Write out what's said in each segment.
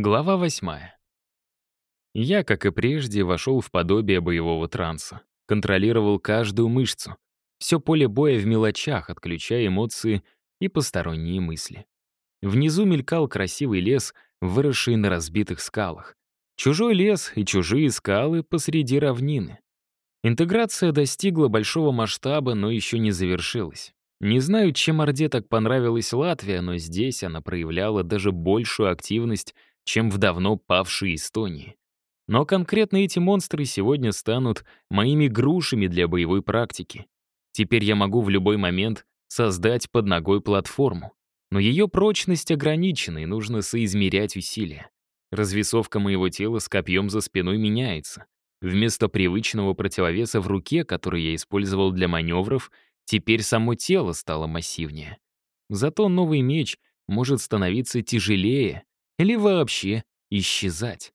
Глава восьмая. Я, как и прежде, вошел в подобие боевого транса. Контролировал каждую мышцу. Все поле боя в мелочах, отключая эмоции и посторонние мысли. Внизу мелькал красивый лес, выросший на разбитых скалах. Чужой лес и чужие скалы посреди равнины. Интеграция достигла большого масштаба, но еще не завершилась. Не знаю, чем Орде так понравилась Латвия, но здесь она проявляла даже большую активность, чем в давно павшей Эстонии. Но конкретно эти монстры сегодня станут моими грушами для боевой практики. Теперь я могу в любой момент создать под ногой платформу. Но ее прочность ограничена, и нужно соизмерять усилия. Развесовка моего тела с копьем за спиной меняется. Вместо привычного противовеса в руке, который я использовал для маневров, теперь само тело стало массивнее. Зато новый меч может становиться тяжелее, или вообще исчезать.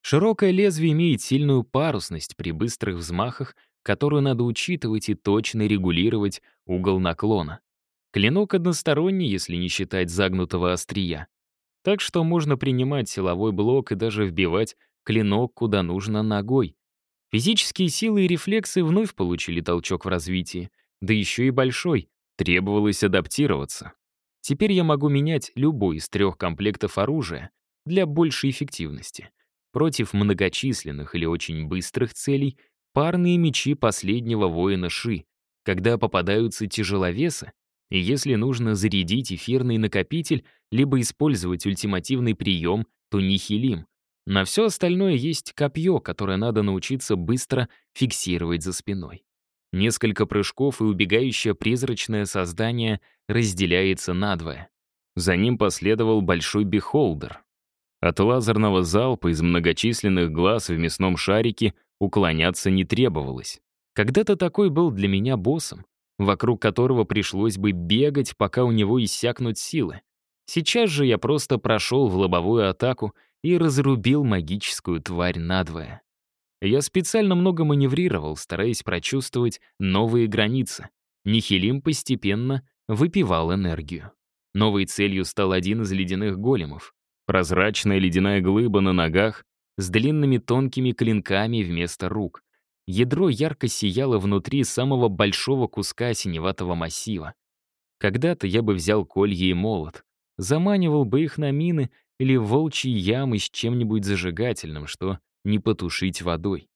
Широкое лезвие имеет сильную парусность при быстрых взмахах, которую надо учитывать и точно регулировать угол наклона. Клинок односторонний, если не считать загнутого острия. Так что можно принимать силовой блок и даже вбивать клинок куда нужно ногой. Физические силы и рефлексы вновь получили толчок в развитии, да еще и большой, требовалось адаптироваться. Теперь я могу менять любой из трех комплектов оружия для большей эффективности. Против многочисленных или очень быстрых целей парные мечи последнего воина Ши, когда попадаются тяжеловесы, и если нужно зарядить эфирный накопитель, либо использовать ультимативный прием, то нихилим. На все остальное есть копье, которое надо научиться быстро фиксировать за спиной. Несколько прыжков и убегающее призрачное создание разделяется надвое. За ним последовал большой бихолдер. От лазерного залпа из многочисленных глаз в мясном шарике уклоняться не требовалось. Когда-то такой был для меня боссом, вокруг которого пришлось бы бегать, пока у него иссякнут силы. Сейчас же я просто прошел в лобовую атаку и разрубил магическую тварь надвое. Я специально много маневрировал, стараясь прочувствовать новые границы. Нихилим постепенно выпивал энергию. Новой целью стал один из ледяных големов. Прозрачная ледяная глыба на ногах с длинными тонкими клинками вместо рук. Ядро ярко сияло внутри самого большого куска синеватого массива. Когда-то я бы взял колье и молот, заманивал бы их на мины или волчьи ямы с чем-нибудь зажигательным, что не потушить водой.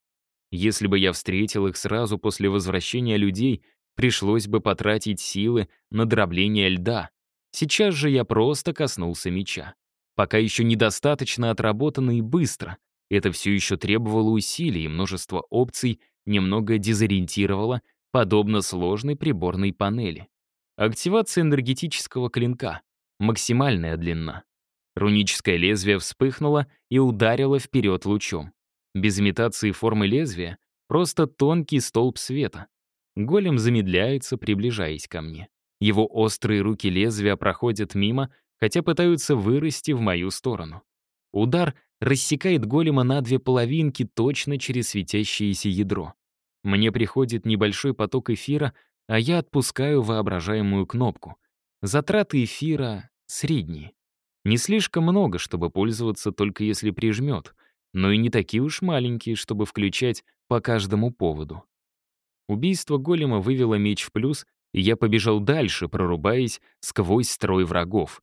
Если бы я встретил их сразу после возвращения людей, пришлось бы потратить силы на дробление льда. Сейчас же я просто коснулся меча. Пока еще недостаточно отработано и быстро. Это все еще требовало усилий, и множество опций немного дезориентировало, подобно сложной приборной панели. Активация энергетического клинка. Максимальная длина. Руническое лезвие вспыхнуло и ударило вперед лучом. Без имитации формы лезвия, просто тонкий столб света. Голем замедляется, приближаясь ко мне. Его острые руки лезвия проходят мимо, хотя пытаются вырасти в мою сторону. Удар рассекает голема на две половинки точно через светящееся ядро. Мне приходит небольшой поток эфира, а я отпускаю воображаемую кнопку. Затраты эфира средние. Не слишком много, чтобы пользоваться только если прижмет, но и не такие уж маленькие, чтобы включать по каждому поводу. Убийство голема вывело меч в плюс, и я побежал дальше, прорубаясь сквозь строй врагов.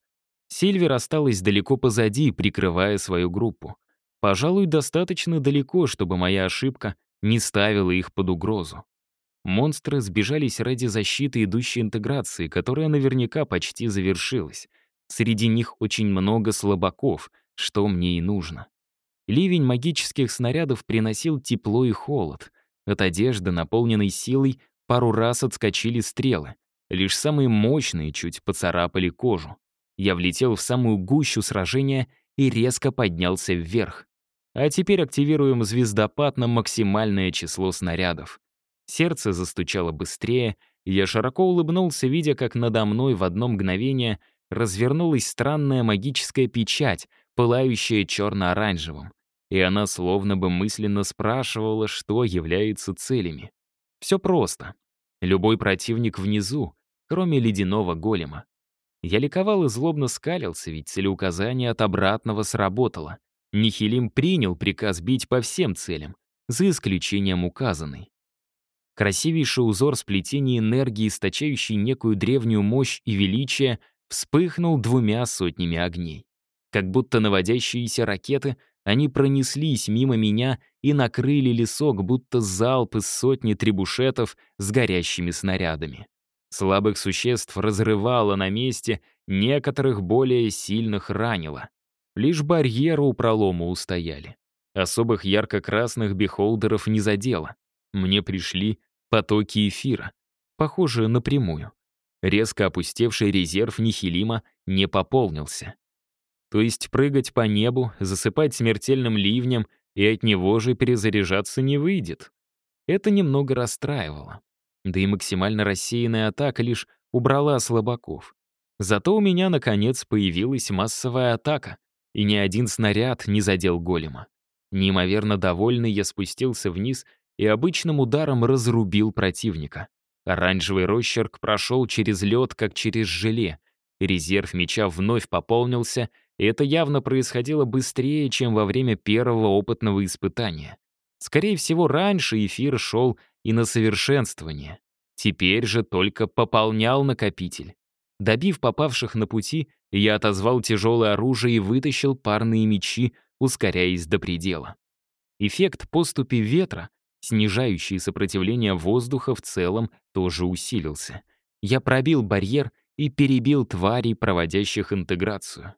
Сильвер осталась далеко позади, прикрывая свою группу. Пожалуй, достаточно далеко, чтобы моя ошибка не ставила их под угрозу. Монстры сбежались ради защиты идущей интеграции, которая наверняка почти завершилась. Среди них очень много слабаков, что мне и нужно. Ливень магических снарядов приносил тепло и холод. От одежды, наполненной силой, пару раз отскочили стрелы. Лишь самые мощные чуть поцарапали кожу. Я влетел в самую гущу сражения и резко поднялся вверх. А теперь активируем звездопад на максимальное число снарядов. Сердце застучало быстрее, я широко улыбнулся, видя, как надо мной в одно мгновение развернулась странная магическая печать, пылающая черно-оранжевым. И она словно бы мысленно спрашивала, что является целями. Все просто. Любой противник внизу, кроме ледяного голема. Я ликовал и злобно скалился, ведь целеуказание от обратного сработало. Нихилим принял приказ бить по всем целям, за исключением указанной. Красивейший узор сплетения энергии, источающий некую древнюю мощь и величие, вспыхнул двумя сотнями огней. Как будто наводящиеся ракеты, они пронеслись мимо меня и накрыли лесок, будто залп из сотни требушетов с горящими снарядами. Слабых существ разрывало на месте, некоторых более сильных ранило. Лишь барьеры у пролома устояли. Особых ярко-красных бихолдеров не задело. Мне пришли потоки эфира, похожие напрямую. Резко опустевший резерв Нихилима не пополнился. То есть прыгать по небу, засыпать смертельным ливнем и от него же перезаряжаться не выйдет. Это немного расстраивало. Да и максимально рассеянная атака лишь убрала слабаков. Зато у меня, наконец, появилась массовая атака, и ни один снаряд не задел голема. Неимоверно довольный я спустился вниз и обычным ударом разрубил противника. Оранжевый росчерк прошел через лед, как через желе. Резерв меча вновь пополнился, и это явно происходило быстрее, чем во время первого опытного испытания. Скорее всего, раньше эфир шел и на совершенствование. Теперь же только пополнял накопитель. Добив попавших на пути, я отозвал тяжелое оружие и вытащил парные мечи, ускоряясь до предела. Эффект поступи ветра, снижающий сопротивление воздуха в целом, тоже усилился. Я пробил барьер и перебил тварей, проводящих интеграцию.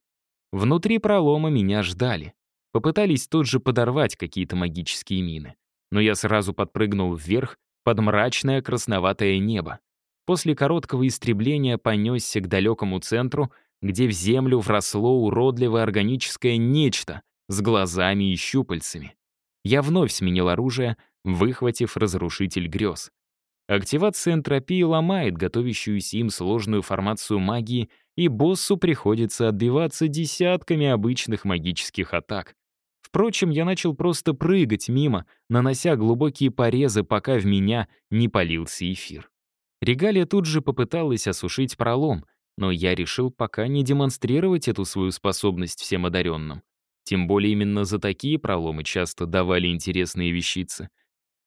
Внутри пролома меня ждали. Попытались тут же подорвать какие-то магические мины. Но я сразу подпрыгнул вверх под мрачное красноватое небо. После короткого истребления понесся к далекому центру, где в землю вросло уродливое органическое нечто с глазами и щупальцами. Я вновь сменил оружие, выхватив разрушитель грез. Активация энтропии ломает готовящуюся им сложную формацию магии, и боссу приходится отбиваться десятками обычных магических атак. Впрочем, я начал просто прыгать мимо, нанося глубокие порезы, пока в меня не полился эфир. Регалия тут же попыталась осушить пролом, но я решил пока не демонстрировать эту свою способность всем одаренным. Тем более именно за такие проломы часто давали интересные вещицы.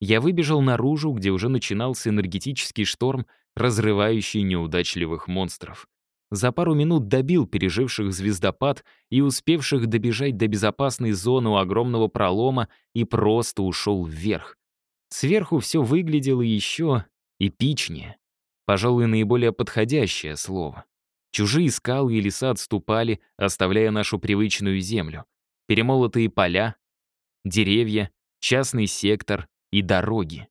Я выбежал наружу, где уже начинался энергетический шторм, разрывающий неудачливых монстров. За пару минут добил переживших звездопад и успевших добежать до безопасной зоны у огромного пролома и просто ушел вверх. Сверху все выглядело еще эпичнее. Пожалуй, наиболее подходящее слово. Чужие скалы и леса отступали, оставляя нашу привычную землю. Перемолотые поля, деревья, частный сектор и дороги.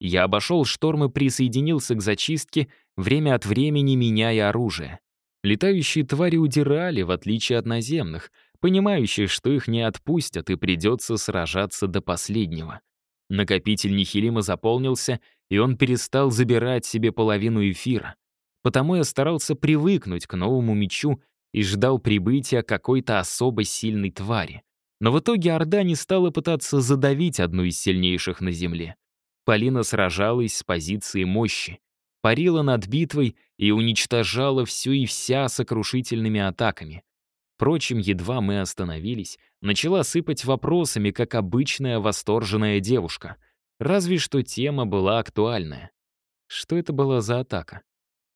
Я обошел шторм и присоединился к зачистке, время от времени меняя оружие. Летающие твари удирали, в отличие от наземных, понимающие, что их не отпустят и придется сражаться до последнего. Накопитель Нихилима заполнился, и он перестал забирать себе половину эфира. Потому я старался привыкнуть к новому мечу и ждал прибытия какой-то особо сильной твари. Но в итоге Орда не стала пытаться задавить одну из сильнейших на Земле. Полина сражалась с позиции мощи парила над битвой и уничтожала все и вся сокрушительными атаками. Впрочем, едва мы остановились, начала сыпать вопросами, как обычная восторженная девушка. Разве что тема была актуальная. Что это была за атака?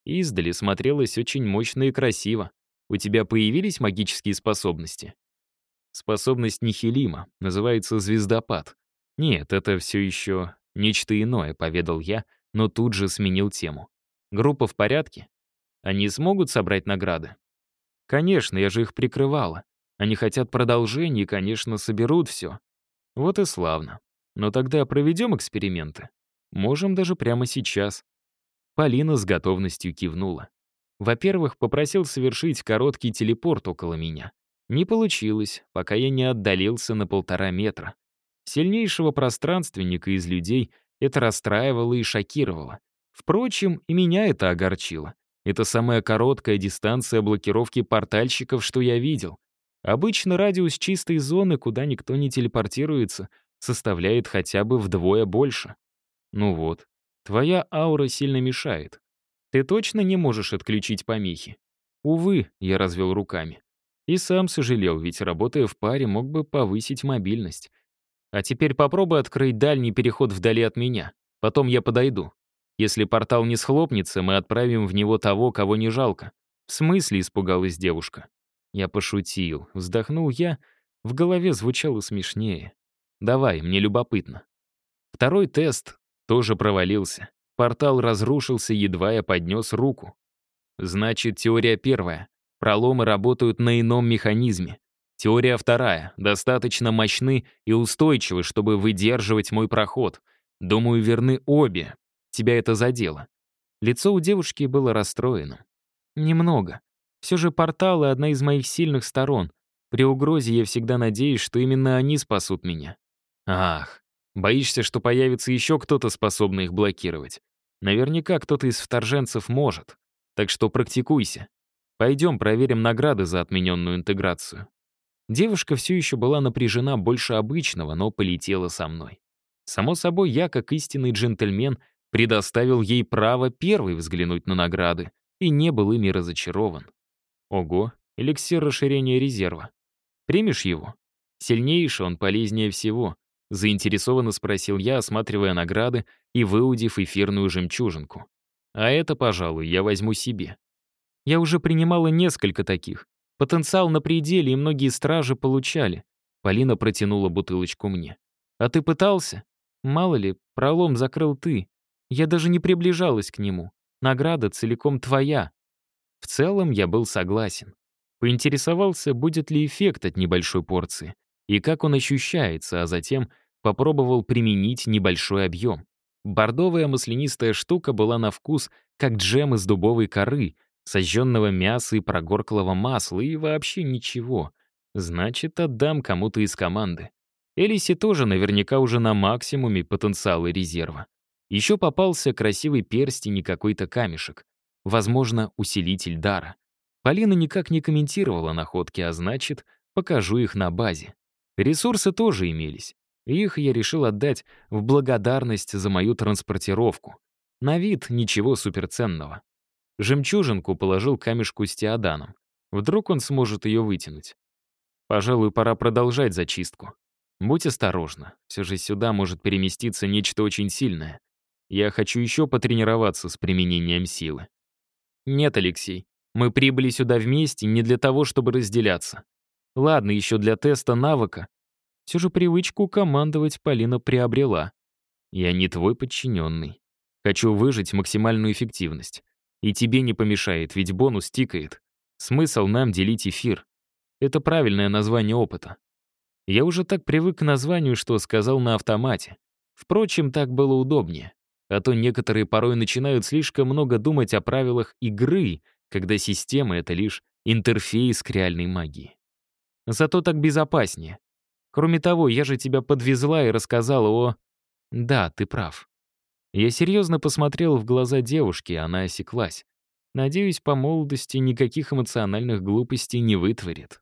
Издали смотрелось очень мощно и красиво. У тебя появились магические способности? Способность Нихилима, называется звездопад. Нет, это все еще нечто иное, поведал я, но тут же сменил тему. «Группа в порядке? Они смогут собрать награды?» «Конечно, я же их прикрывала. Они хотят продолжения и, конечно, соберут все. Вот и славно. Но тогда проведем эксперименты. Можем даже прямо сейчас». Полина с готовностью кивнула. Во-первых, попросил совершить короткий телепорт около меня. Не получилось, пока я не отдалился на полтора метра. Сильнейшего пространственника из людей это расстраивало и шокировало. Впрочем, и меня это огорчило. Это самая короткая дистанция блокировки портальщиков, что я видел. Обычно радиус чистой зоны, куда никто не телепортируется, составляет хотя бы вдвое больше. Ну вот, твоя аура сильно мешает. Ты точно не можешь отключить помехи? Увы, я развел руками. И сам сожалел, ведь, работая в паре, мог бы повысить мобильность. А теперь попробуй открыть дальний переход вдали от меня. Потом я подойду. Если портал не схлопнется, мы отправим в него того, кого не жалко. В смысле, испугалась девушка. Я пошутил. Вздохнул я. В голове звучало смешнее. Давай, мне любопытно. Второй тест тоже провалился. Портал разрушился, едва я поднес руку. Значит, теория первая. Проломы работают на ином механизме. Теория вторая. Достаточно мощны и устойчивы, чтобы выдерживать мой проход. Думаю, верны обе. Тебя это задело. Лицо у девушки было расстроено. Немного. Все же порталы — одна из моих сильных сторон. При угрозе я всегда надеюсь, что именно они спасут меня. Ах, боишься, что появится еще кто-то, способный их блокировать. Наверняка кто-то из вторженцев может. Так что практикуйся. Пойдем проверим награды за отмененную интеграцию. Девушка все еще была напряжена больше обычного, но полетела со мной. Само собой, я, как истинный джентльмен, предоставил ей право первой взглянуть на награды и не был ими разочарован. Ого, эликсир расширения резерва. Примешь его? Сильнейший он полезнее всего. Заинтересованно спросил я, осматривая награды и выудив эфирную жемчужинку. А это, пожалуй, я возьму себе. Я уже принимала несколько таких. Потенциал на пределе, и многие стражи получали. Полина протянула бутылочку мне. А ты пытался? Мало ли, пролом закрыл ты. Я даже не приближалась к нему. Награда целиком твоя. В целом я был согласен. Поинтересовался, будет ли эффект от небольшой порции и как он ощущается, а затем попробовал применить небольшой объем. Бордовая маслянистая штука была на вкус, как джем из дубовой коры, сожженного мяса и прогорклого масла, и вообще ничего. Значит, отдам кому-то из команды. Элиси тоже наверняка уже на максимуме потенциала резерва. Еще попался красивый перстень и какой-то камешек. Возможно, усилитель дара. Полина никак не комментировала находки, а значит, покажу их на базе. Ресурсы тоже имелись. Их я решил отдать в благодарность за мою транспортировку. На вид ничего суперценного. Жемчужинку положил камешку с теоданом. Вдруг он сможет ее вытянуть. Пожалуй, пора продолжать зачистку. Будь осторожна, все же сюда может переместиться нечто очень сильное. Я хочу еще потренироваться с применением силы. Нет, Алексей, мы прибыли сюда вместе не для того, чтобы разделяться. Ладно, еще для теста навыка. Все же привычку командовать Полина приобрела. Я не твой подчиненный. Хочу выжить максимальную эффективность. И тебе не помешает, ведь бонус тикает. Смысл нам делить эфир. Это правильное название опыта. Я уже так привык к названию, что сказал на автомате. Впрочем, так было удобнее. А то некоторые порой начинают слишком много думать о правилах игры, когда система — это лишь интерфейс к реальной магии. Зато так безопаснее. Кроме того, я же тебя подвезла и рассказала о... Да, ты прав. Я серьезно посмотрел в глаза девушки, она осеклась. Надеюсь, по молодости никаких эмоциональных глупостей не вытворит.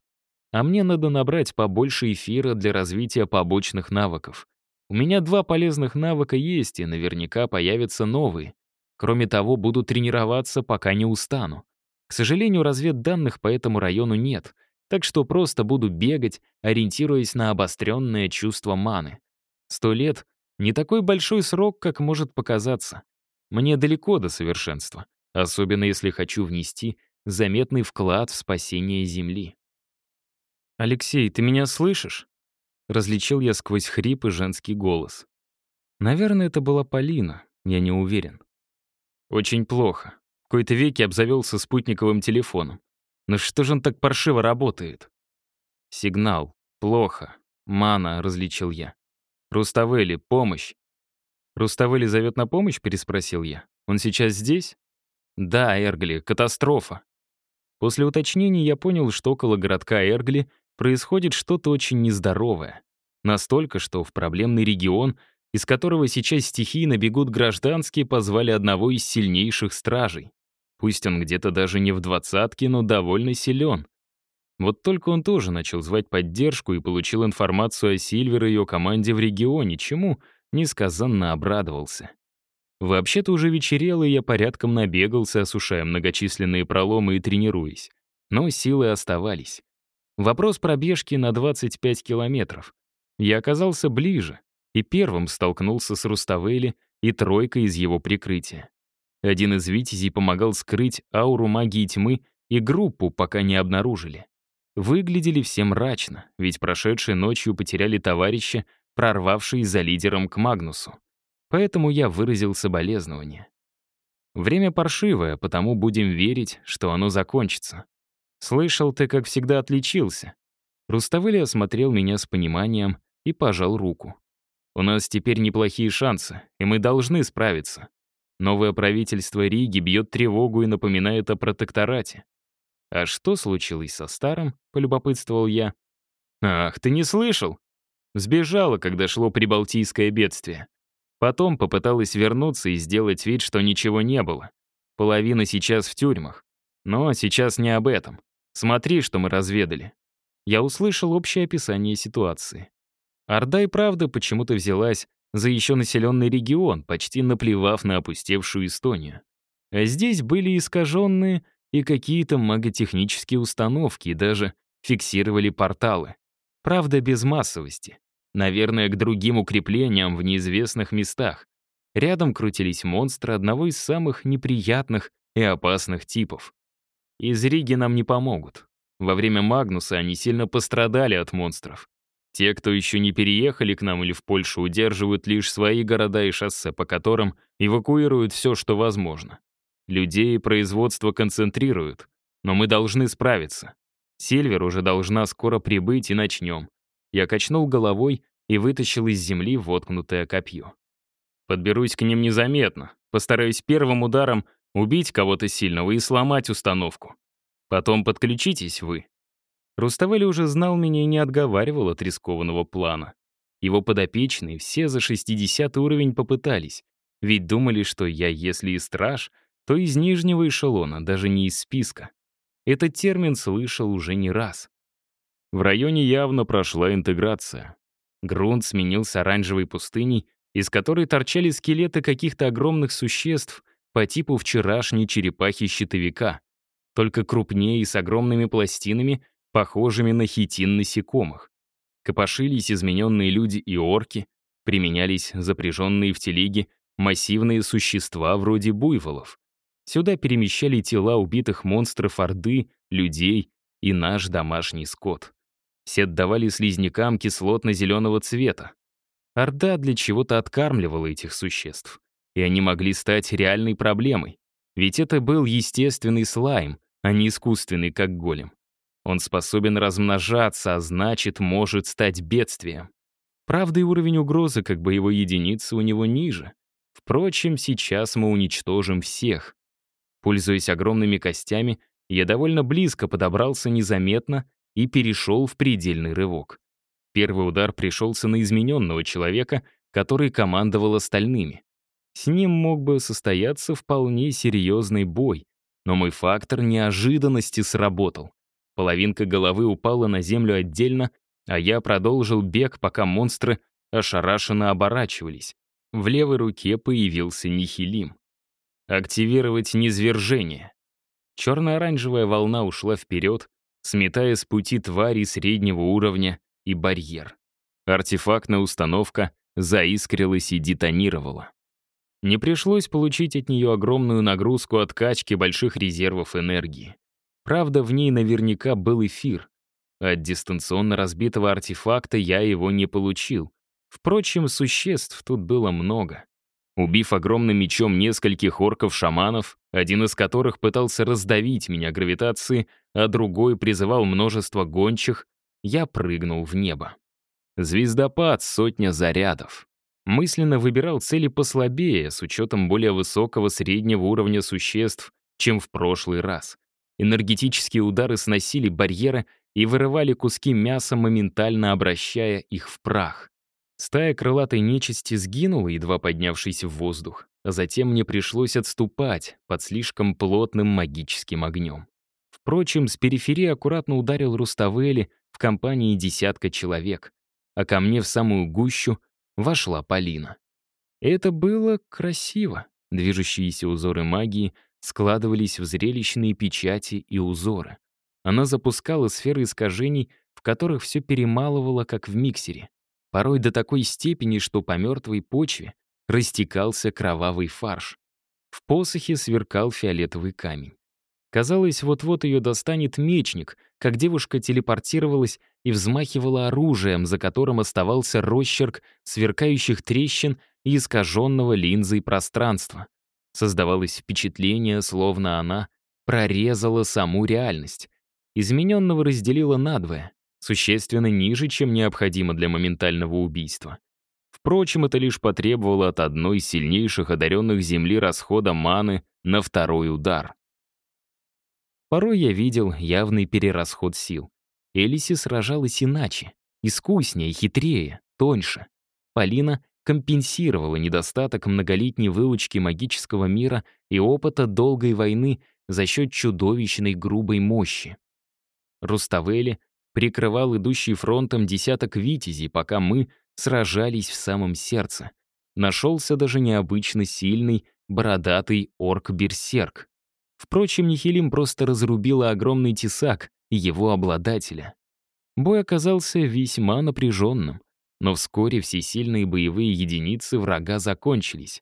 А мне надо набрать побольше эфира для развития побочных навыков. У меня два полезных навыка есть, и наверняка появятся новые. Кроме того, буду тренироваться, пока не устану. К сожалению, разведданных по этому району нет — так что просто буду бегать, ориентируясь на обостренное чувство маны. Сто лет — не такой большой срок, как может показаться. Мне далеко до совершенства, особенно если хочу внести заметный вклад в спасение Земли. «Алексей, ты меня слышишь?» Различил я сквозь хрип и женский голос. Наверное, это была Полина, я не уверен. Очень плохо. В кои-то веки обзавелся спутниковым телефоном. Но что же он так паршиво работает? Сигнал. Плохо. Мана, различил я. Руставели, помощь. Руставели зовет на помощь, переспросил я. Он сейчас здесь? Да, Эргли, катастрофа. После уточнений я понял, что около городка Эргли происходит что-то очень нездоровое. Настолько, что в проблемный регион, из которого сейчас стихийно бегут гражданские, позвали одного из сильнейших стражей. Пусть он где-то даже не в двадцатке, но довольно силен. Вот только он тоже начал звать поддержку и получил информацию о Сильвер и ее команде в регионе, чему несказанно обрадовался. Вообще-то уже вечерело, и я порядком набегался, осушая многочисленные проломы и тренируясь. Но силы оставались. Вопрос пробежки на 25 километров. Я оказался ближе и первым столкнулся с Руставели и тройкой из его прикрытия. Один из витязей помогал скрыть ауру магии тьмы и группу, пока не обнаружили. Выглядели все мрачно, ведь прошедшей ночью потеряли товарища, прорвавшие за лидером к Магнусу. Поэтому я выразил соболезнование. Время паршивое, потому будем верить, что оно закончится. Слышал, ты, как всегда, отличился. Руставели осмотрел меня с пониманием и пожал руку. У нас теперь неплохие шансы, и мы должны справиться. Новое правительство Риги бьет тревогу и напоминает о протекторате. «А что случилось со старым?» — полюбопытствовал я. «Ах, ты не слышал?» Сбежала, когда шло прибалтийское бедствие. Потом попыталась вернуться и сделать вид, что ничего не было. Половина сейчас в тюрьмах. Но сейчас не об этом. Смотри, что мы разведали. Я услышал общее описание ситуации. Орда и правда почему-то взялась за еще населенный регион, почти наплевав на опустевшую Эстонию. А здесь были искаженные и какие-то маготехнические установки, даже фиксировали порталы. Правда, без массовости. Наверное, к другим укреплениям в неизвестных местах. Рядом крутились монстры одного из самых неприятных и опасных типов. Из Риги нам не помогут. Во время Магнуса они сильно пострадали от монстров. Те, кто еще не переехали к нам или в Польшу, удерживают лишь свои города и шоссе, по которым эвакуируют все, что возможно. Людей и производство концентрируют, но мы должны справиться. Сильвер уже должна скоро прибыть, и начнем. Я качнул головой и вытащил из земли воткнутое копье. Подберусь к ним незаметно, постараюсь первым ударом убить кого-то сильного и сломать установку. Потом подключитесь вы. Руставели уже знал меня и не отговаривал от рискованного плана. Его подопечные все за 60 уровень попытались, ведь думали, что я, если и страж, то из нижнего эшелона, даже не из списка. Этот термин слышал уже не раз. В районе явно прошла интеграция. Грунт сменился оранжевой пустыней, из которой торчали скелеты каких-то огромных существ по типу вчерашней черепахи-щитовика, только крупнее и с огромными пластинами, похожими на хитин насекомых. Копошились измененные люди и орки, применялись запряженные в телеги массивные существа вроде буйволов. Сюда перемещали тела убитых монстров Орды, людей и наш домашний скот. Все отдавали слизнякам кислотно-зеленого цвета. Орда для чего-то откармливала этих существ. И они могли стать реальной проблемой. Ведь это был естественный слайм, а не искусственный, как голем. Он способен размножаться, а значит, может стать бедствием. Правда, и уровень угрозы как боевой единицы у него ниже. Впрочем, сейчас мы уничтожим всех. Пользуясь огромными костями, я довольно близко подобрался незаметно и перешел в предельный рывок. Первый удар пришелся на измененного человека, который командовал остальными. С ним мог бы состояться вполне серьезный бой, но мой фактор неожиданности сработал. Половинка головы упала на землю отдельно, а я продолжил бег, пока монстры ошарашенно оборачивались. В левой руке появился нихилим. Активировать низвержение. Черно-оранжевая волна ушла вперед, сметая с пути твари среднего уровня и барьер. Артефактная установка заискрилась и детонировала. Не пришлось получить от нее огромную нагрузку откачки больших резервов энергии. Правда, в ней наверняка был эфир. От дистанционно разбитого артефакта я его не получил. Впрочем, существ тут было много. Убив огромным мечом нескольких орков-шаманов, один из которых пытался раздавить меня гравитацией, а другой призывал множество гончих, я прыгнул в небо. Звездопад — сотня зарядов. Мысленно выбирал цели послабее, с учетом более высокого среднего уровня существ, чем в прошлый раз. Энергетические удары сносили барьеры и вырывали куски мяса, моментально обращая их в прах. Стая крылатой нечисти сгинула, едва поднявшись в воздух, а затем мне пришлось отступать под слишком плотным магическим огнем. Впрочем, с периферии аккуратно ударил Руставели в компании десятка человек, а ко мне в самую гущу вошла Полина. Это было красиво. Движущиеся узоры магии складывались в зрелищные печати и узоры. Она запускала сферы искажений, в которых все перемалывало, как в миксере. Порой до такой степени, что по мертвой почве растекался кровавый фарш. В посохе сверкал фиолетовый камень. Казалось, вот-вот ее достанет мечник, как девушка телепортировалась и взмахивала оружием, за которым оставался росчерк сверкающих трещин и искаженного линзой пространства. Создавалось впечатление, словно она прорезала саму реальность. Измененного разделила надвое, существенно ниже, чем необходимо для моментального убийства. Впрочем, это лишь потребовало от одной из сильнейших одаренных Земли расхода маны на второй удар. Порой я видел явный перерасход сил. Элиси сражалась иначе, искуснее, хитрее, тоньше. Полина компенсировала недостаток многолетней выучки магического мира и опыта долгой войны за счет чудовищной грубой мощи. Руставели прикрывал идущий фронтом десяток витязей, пока мы сражались в самом сердце. Нашелся даже необычно сильный, бородатый орк-берсерк. Впрочем, Нихилим просто разрубила огромный тесак его обладателя. Бой оказался весьма напряженным, но вскоре все сильные боевые единицы врага закончились.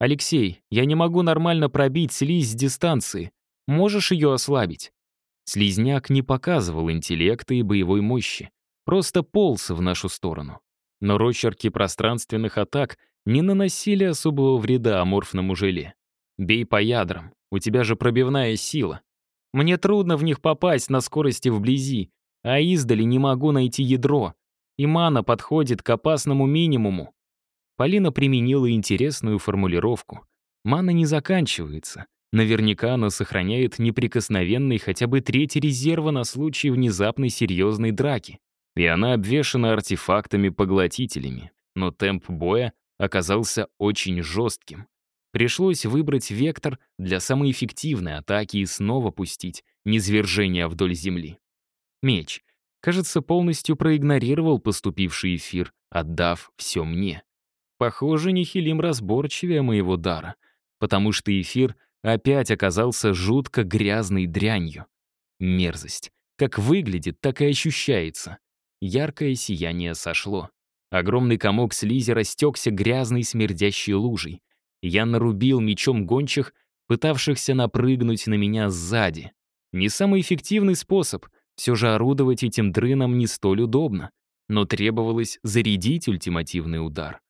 «Алексей, я не могу нормально пробить слизь с дистанции. Можешь ее ослабить?» Слизняк не показывал интеллекта и боевой мощи, просто полз в нашу сторону. Но росчерки пространственных атак не наносили особого вреда аморфному желе. «Бей по ядрам, у тебя же пробивная сила. Мне трудно в них попасть на скорости вблизи, а издали не могу найти ядро. И мана подходит к опасному минимуму». Полина применила интересную формулировку. «Мана не заканчивается, Наверняка она сохраняет неприкосновенный хотя бы третий резерва на случай внезапной серьезной драки. И она обвешана артефактами-поглотителями. Но темп боя оказался очень жестким. Пришлось выбрать вектор для самой эффективной атаки и снова пустить низвержение вдоль земли. Меч, кажется, полностью проигнорировал поступивший эфир, отдав все мне. Похоже, Нихилим разборчивее моего дара, потому что эфир — опять оказался жутко грязной дрянью. Мерзость. Как выглядит, так и ощущается. Яркое сияние сошло. Огромный комок слизи растекся грязной смердящей лужей. Я нарубил мечом гончих, пытавшихся напрыгнуть на меня сзади. Не самый эффективный способ, все же орудовать этим дрыном не столь удобно, но требовалось зарядить ультимативный удар.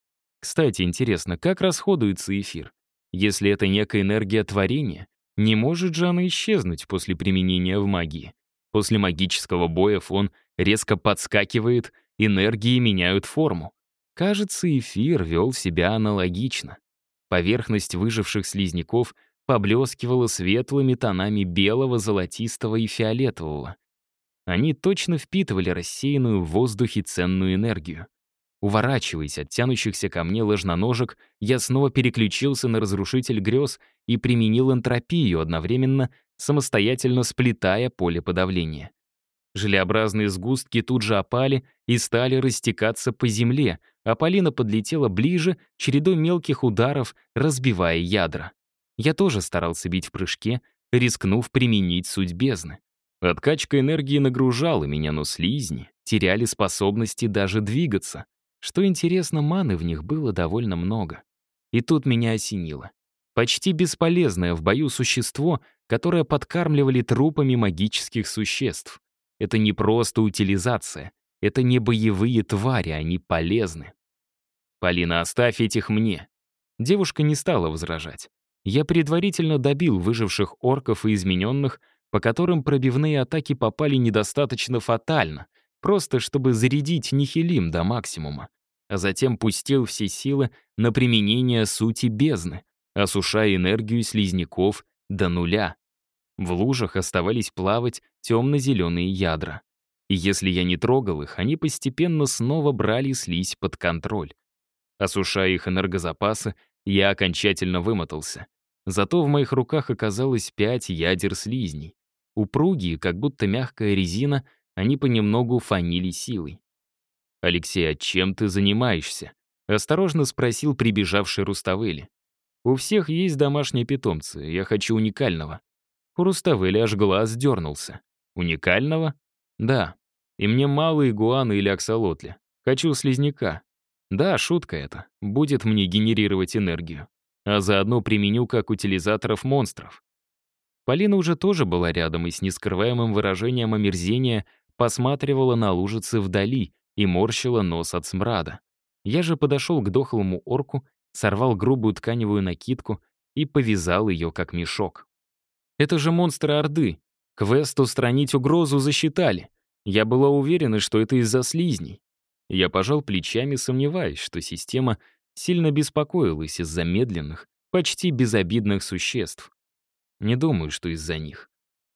Кстати, интересно, как расходуется эфир? Если это некая энергия творения, не может же она исчезнуть после применения в магии. После магического боя фон резко подскакивает, энергии меняют форму. Кажется, эфир вел себя аналогично. Поверхность выживших слизняков поблескивала светлыми тонами белого, золотистого и фиолетового. Они точно впитывали рассеянную в воздухе ценную энергию. Уворачиваясь от тянущихся ко мне ложноножек, я снова переключился на разрушитель грез и применил энтропию, одновременно самостоятельно сплетая поле подавления. Желеобразные сгустки тут же опали и стали растекаться по земле, а Полина подлетела ближе, чередой мелких ударов, разбивая ядра. Я тоже старался бить в прыжке, рискнув применить суть бездны. Откачка энергии нагружала меня, но слизни теряли способности даже двигаться. Что интересно, маны в них было довольно много. И тут меня осенило. Почти бесполезное в бою существо, которое подкармливали трупами магических существ. Это не просто утилизация. Это не боевые твари, они полезны. «Полина, оставь этих мне». Девушка не стала возражать. Я предварительно добил выживших орков и измененных, по которым пробивные атаки попали недостаточно фатально, просто чтобы зарядить нихилим до максимума, а затем пустил все силы на применение сути бездны, осушая энергию слизняков до нуля. В лужах оставались плавать темно-зеленые ядра. И если я не трогал их, они постепенно снова брали слизь под контроль. Осушая их энергозапасы, я окончательно вымотался. Зато в моих руках оказалось пять ядер слизней. Упругие, как будто мягкая резина, они понемногу фанили силой. «Алексей, а чем ты занимаешься?» Осторожно спросил прибежавший Руставели. «У всех есть домашние питомцы, я хочу уникального». У Руставели аж глаз дернулся. «Уникального?» «Да. И мне мало игуаны или аксолотли. Хочу слизняка. Да, шутка это. Будет мне генерировать энергию. А заодно применю как утилизаторов монстров. Полина уже тоже была рядом и с нескрываемым выражением омерзения посматривала на лужицы вдали и морщила нос от смрада. Я же подошел к дохлому орку, сорвал грубую тканевую накидку и повязал ее как мешок. Это же монстры Орды. Квест устранить угрозу засчитали. Я была уверена, что это из-за слизней. Я пожал плечами, сомневаясь, что система сильно беспокоилась из-за медленных, почти безобидных существ. Не думаю, что из-за них.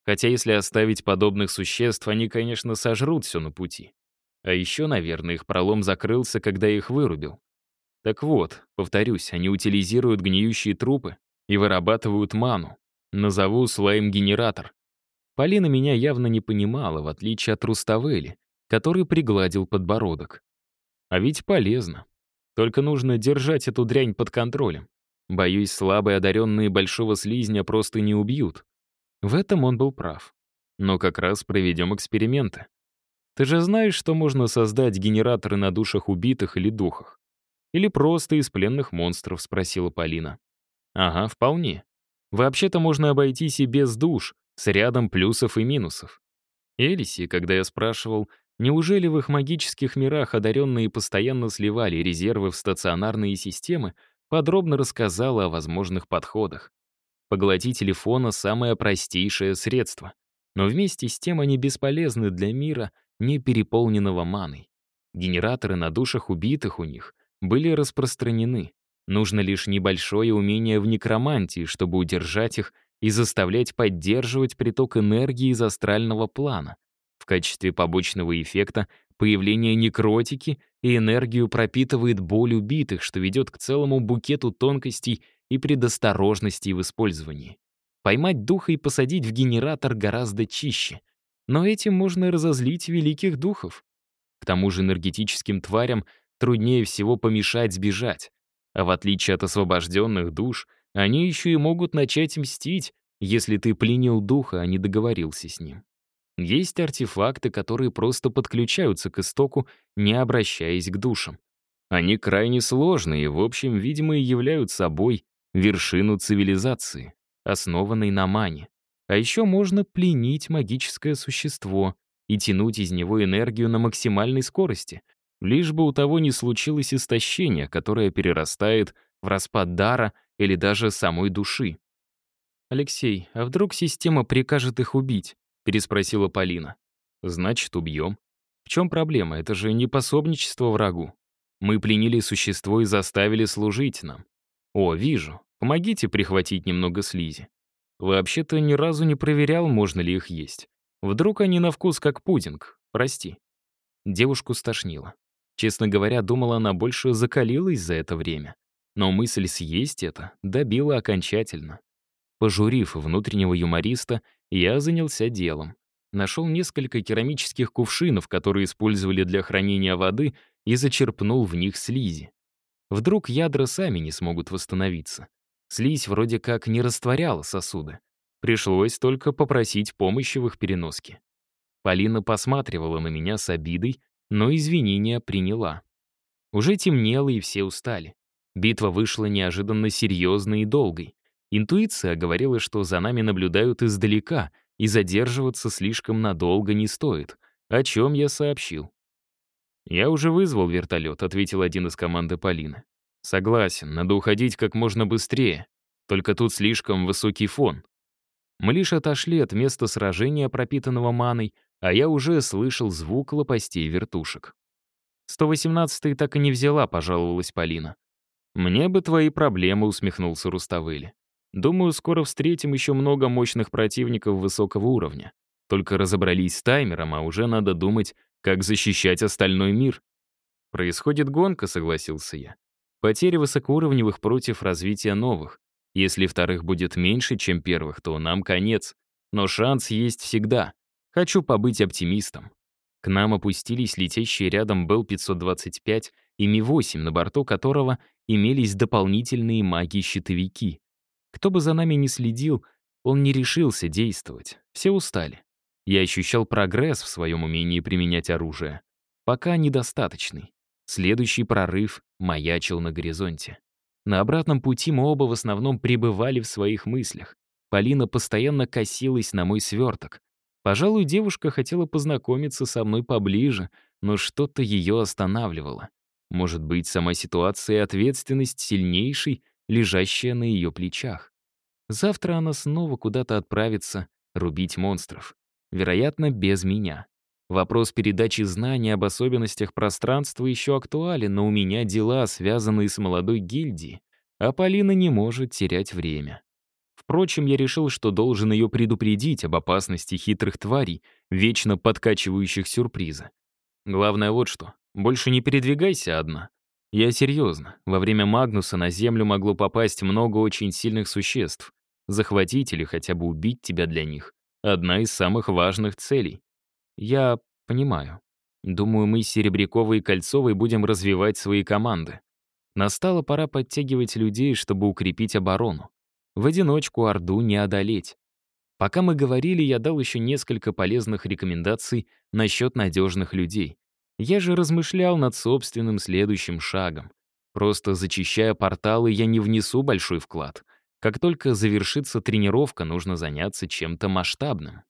Хотя если оставить подобных существ, они, конечно, сожрут все на пути. А еще, наверное, их пролом закрылся, когда их вырубил. Так вот, повторюсь, они утилизируют гниющие трупы и вырабатывают ману. Назову слайм-генератор. Полина меня явно не понимала, в отличие от Руставели, который пригладил подбородок. А ведь полезно. Только нужно держать эту дрянь под контролем. Боюсь, слабые одаренные большого слизня просто не убьют. В этом он был прав. Но как раз проведем эксперименты. Ты же знаешь, что можно создать генераторы на душах убитых или духах? Или просто из пленных монстров, спросила Полина. Ага, вполне. Вообще-то можно обойтись и без душ, с рядом плюсов и минусов. Элиси, когда я спрашивал, неужели в их магических мирах одаренные постоянно сливали резервы в стационарные системы, подробно рассказала о возможных подходах. Поглотить телефона — самое простейшее средство. Но вместе с тем они бесполезны для мира, не переполненного маной. Генераторы на душах убитых у них были распространены. Нужно лишь небольшое умение в некромантии, чтобы удержать их и заставлять поддерживать приток энергии из астрального плана. В качестве побочного эффекта Появление некротики и энергию пропитывает боль убитых, что ведет к целому букету тонкостей и предосторожностей в использовании. Поймать духа и посадить в генератор гораздо чище. Но этим можно разозлить великих духов. К тому же энергетическим тварям труднее всего помешать сбежать. А в отличие от освобожденных душ, они еще и могут начать мстить, если ты пленил духа, а не договорился с ним. Есть артефакты, которые просто подключаются к истоку, не обращаясь к душам. Они крайне сложные и, в общем, видимо, и являют собой вершину цивилизации, основанной на мане. А еще можно пленить магическое существо и тянуть из него энергию на максимальной скорости, лишь бы у того не случилось истощение, которое перерастает в распад дара или даже самой души. «Алексей, а вдруг система прикажет их убить?» — переспросила Полина. «Значит, убьем. В чем проблема? Это же не пособничество врагу. Мы пленили существо и заставили служить нам. О, вижу. Помогите прихватить немного слизи. Вообще-то ни разу не проверял, можно ли их есть. Вдруг они на вкус как пудинг. Прости». Девушку стошнило. Честно говоря, думала, она больше закалилась за это время. Но мысль съесть это добила окончательно. Пожурив внутреннего юмориста, я занялся делом. Нашел несколько керамических кувшинов, которые использовали для хранения воды, и зачерпнул в них слизи. Вдруг ядра сами не смогут восстановиться. Слизь вроде как не растворяла сосуды. Пришлось только попросить помощи в их переноске. Полина посматривала на меня с обидой, но извинения приняла. Уже темнело, и все устали. Битва вышла неожиданно серьезной и долгой. Интуиция говорила, что за нами наблюдают издалека, и задерживаться слишком надолго не стоит, о чем я сообщил. «Я уже вызвал вертолет», — ответил один из команды Полины. «Согласен, надо уходить как можно быстрее. Только тут слишком высокий фон». Мы лишь отошли от места сражения, пропитанного маной, а я уже слышал звук лопастей вертушек. «118-й так и не взяла», — пожаловалась Полина. «Мне бы твои проблемы», — усмехнулся Руставели. Думаю, скоро встретим еще много мощных противников высокого уровня. Только разобрались с таймером, а уже надо думать, как защищать остальной мир. Происходит гонка, согласился я. Потери высокоуровневых против развития новых. Если вторых будет меньше, чем первых, то нам конец. Но шанс есть всегда. Хочу побыть оптимистом. К нам опустились летящие рядом Бел-525 и Ми-8, на борту которого имелись дополнительные маги-щитовики. Кто бы за нами ни следил, он не решился действовать. Все устали. Я ощущал прогресс в своем умении применять оружие. Пока недостаточный. Следующий прорыв маячил на горизонте. На обратном пути мы оба в основном пребывали в своих мыслях. Полина постоянно косилась на мой сверток. Пожалуй, девушка хотела познакомиться со мной поближе, но что-то ее останавливало. Может быть, сама ситуация и ответственность сильнейшей, лежащая на ее плечах. Завтра она снова куда-то отправится рубить монстров. Вероятно, без меня. Вопрос передачи знаний об особенностях пространства еще актуален, но у меня дела, связанные с молодой гильдией, а Полина не может терять время. Впрочем, я решил, что должен ее предупредить об опасности хитрых тварей, вечно подкачивающих сюрпризы. Главное вот что. Больше не передвигайся одна. Я серьезно. Во время Магнуса на Землю могло попасть много очень сильных существ. Захватить или хотя бы убить тебя для них — одна из самых важных целей. Я понимаю. Думаю, мы Серебряковой и Кольцовой будем развивать свои команды. Настала пора подтягивать людей, чтобы укрепить оборону. В одиночку Орду не одолеть. Пока мы говорили, я дал еще несколько полезных рекомендаций насчет надежных людей. Я же размышлял над собственным следующим шагом. Просто зачищая порталы, я не внесу большой вклад. Как только завершится тренировка, нужно заняться чем-то масштабным.